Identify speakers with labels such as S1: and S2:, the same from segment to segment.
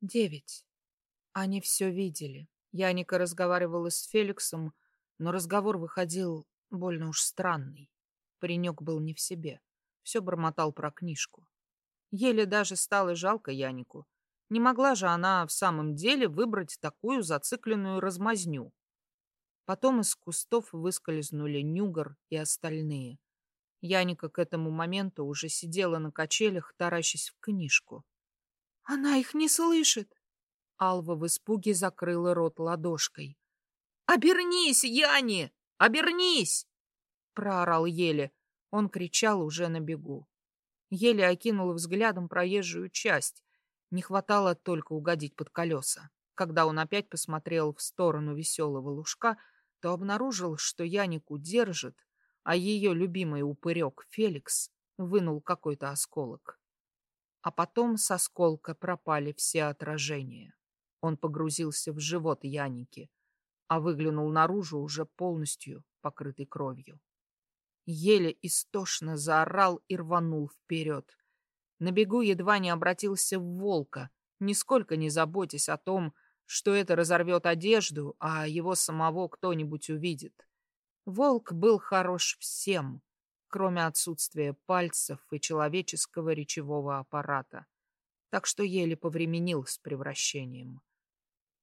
S1: Девять. Они все видели. Яника разговаривала с Феликсом, но разговор выходил больно уж странный. Паренек был не в себе. Все бормотал про книжку. Еле даже стало жалко Янику. Не могла же она в самом деле выбрать такую зацикленную размазню. Потом из кустов выскользнули Нюгар и остальные. Яника к этому моменту уже сидела на качелях, таращась в книжку. «Она их не слышит!» Алва в испуге закрыла рот ладошкой. «Обернись, Яни! Обернись!» проорал Еле. Он кричал уже на бегу. Еле окинул взглядом проезжую часть. Не хватало только угодить под колеса. Когда он опять посмотрел в сторону веселого лужка, то обнаружил, что Янику держит, а ее любимый упырек Феликс вынул какой-то осколок. А потом с осколка пропали все отражения. Он погрузился в живот Яники, а выглянул наружу уже полностью покрытый кровью. Еле истошно заорал и рванул вперед. На бегу едва не обратился в волка, нисколько не заботясь о том, что это разорвет одежду, а его самого кто-нибудь увидит. Волк был хорош всем, кроме отсутствия пальцев и человеческого речевого аппарата, так что еле повременил с превращением.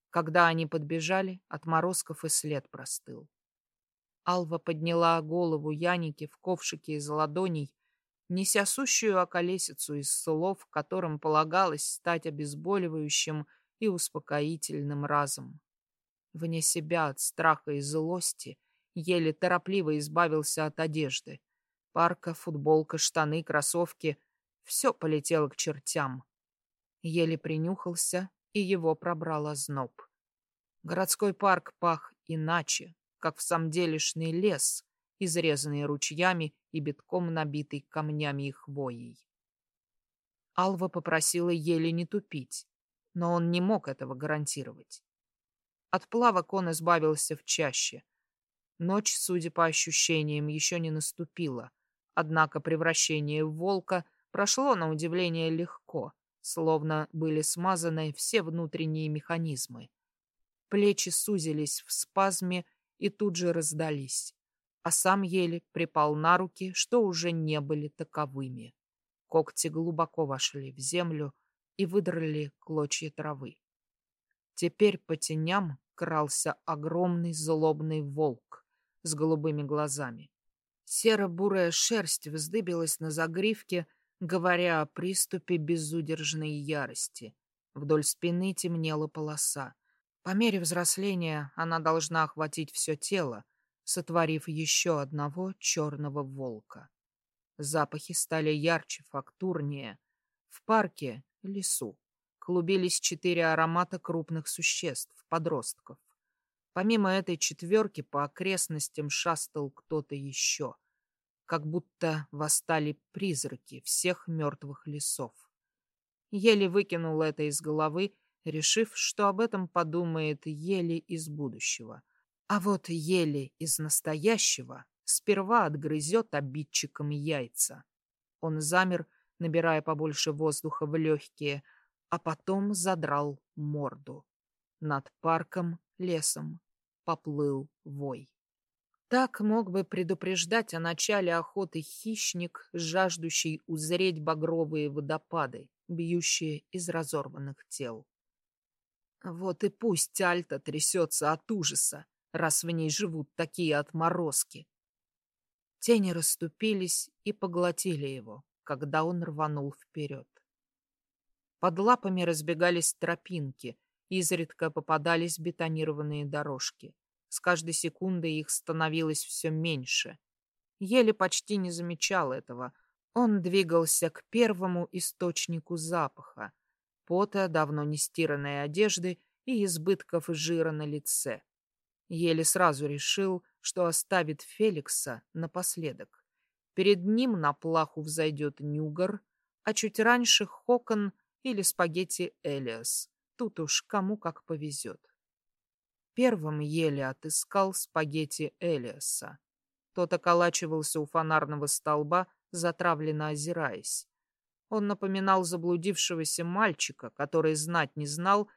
S1: Когда они подбежали, отморозков и след простыл. Алва подняла голову Яники в ковшике из ладоней, неся сущую околесицу из слов, которым полагалось стать обезболивающим и успокоительным разом. Вне себя от страха и злости еле торопливо избавился от одежды. Парка, футболка, штаны, кроссовки — все полетело к чертям. Еле принюхался, и его пробрал озноб. Городской парк пах иначе, как в самделишный лес, изрезанный ручьями и битком набитый камнями и хвоей. Алва попросила еле не тупить, но он не мог этого гарантировать. От плавок он избавился в чаще. Ночь, судя по ощущениям, еще не наступила, однако превращение в волка прошло на удивление легко, словно были смазаны все внутренние механизмы. Плечи сузились в спазме и тут же раздались, а сам еле припал на руки, что уже не были таковыми. Когти глубоко вошли в землю и выдрали клочья травы. Теперь по теням крался огромный злобный волк с голубыми глазами. Серо-бурая шерсть вздыбилась на загривке, говоря о приступе безудержной ярости. Вдоль спины темнела полоса. По мере взросления она должна охватить все тело, сотворив еще одного черного волка. Запахи стали ярче, фактурнее. В парке, лесу, клубились четыре аромата крупных существ, подростков. Помимо этой четверки по окрестностям шастал кто-то еще, как будто восстали призраки всех мертвых лесов. Еле выкинул это из головы решив, что об этом подумает Ели из будущего. А вот Ели из настоящего сперва отгрызет обидчикам яйца. Он замер, набирая побольше воздуха в легкие, а потом задрал морду. Над парком, лесом поплыл вой. Так мог бы предупреждать о начале охоты хищник, жаждущий узреть багровые водопады, бьющие из разорванных тел. Вот и пусть Альта трясется от ужаса, раз в ней живут такие отморозки. Тени расступились и поглотили его, когда он рванул вперед. Под лапами разбегались тропинки, изредка попадались бетонированные дорожки. С каждой секундой их становилось все меньше. Еле почти не замечал этого. Он двигался к первому источнику запаха, пота, давно не стиранной одежды и избытков жира на лице. Еле сразу решил, что оставит Феликса напоследок. Перед ним на плаху взойдет Нюгар, а чуть раньше Хокон или спагетти Элиас. Тут уж кому как повезет. Первым еле отыскал спагетти Элиаса. Тот околачивался у фонарного столба, затравленно озираясь. Он напоминал заблудившегося мальчика, который знать не знал,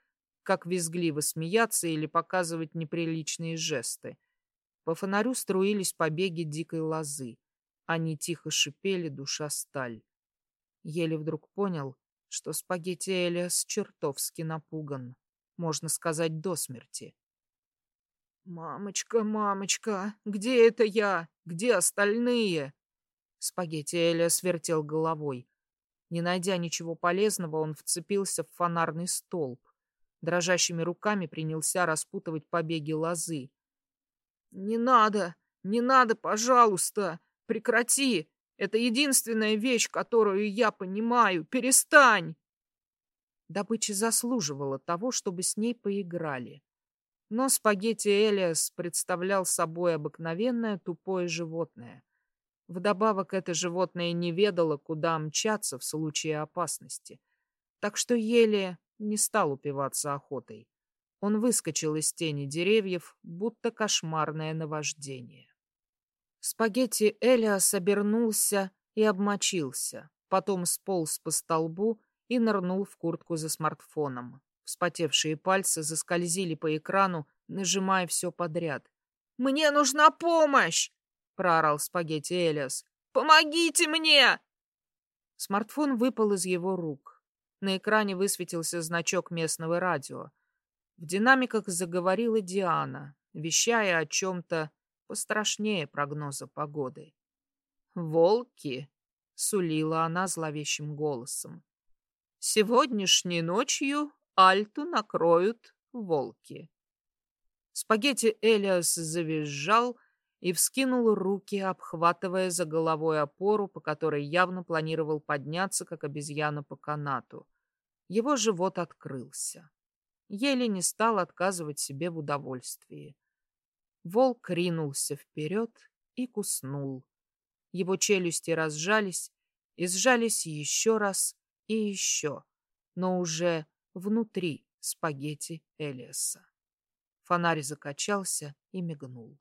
S1: как визгливо смеяться или показывать неприличные жесты. По фонарю струились побеги дикой лозы. Они тихо шипели, душа сталь. Еле вдруг понял, что спагетти Элиас чертовски напуган, можно сказать, до смерти. «Мамочка, мамочка, где это я? Где остальные?» Спагетти Элиас вертел головой. Не найдя ничего полезного, он вцепился в фонарный столб. Дрожащими руками принялся распутывать побеги лозы. «Не надо! Не надо, пожалуйста! Прекрати! Это единственная вещь, которую я понимаю! Перестань!» Добыча заслуживала того, чтобы с ней поиграли. Но спагетти Элиас представлял собой обыкновенное тупое животное. Вдобавок это животное не ведало, куда мчаться в случае опасности. Так что еле не стал упиваться охотой. Он выскочил из тени деревьев, будто кошмарное наваждение. Спагетти Элиас обернулся и обмочился, потом сполз по столбу и нырнул в куртку за смартфоном. Вспотевшие пальцы заскользили по экрану, нажимая все подряд. «Мне нужна помощь!» — проорал спагетти Элиас. «Помогите мне!» Смартфон выпал из его рук. На экране высветился значок местного радио. В динамиках заговорила Диана, вещая о чем-то пострашнее прогноза погоды. «Волки!» — сулила она зловещим голосом. «Сегодняшней ночью Альту накроют волки». Спагетти Элиас завизжал и вскинул руки, обхватывая за головой опору, по которой явно планировал подняться, как обезьяна по канату. Его живот открылся. Еле не стал отказывать себе в удовольствии. Волк ринулся вперед и куснул. Его челюсти разжались и сжались еще раз и еще, но уже внутри спагетти Элиаса. Фонарь закачался и мигнул.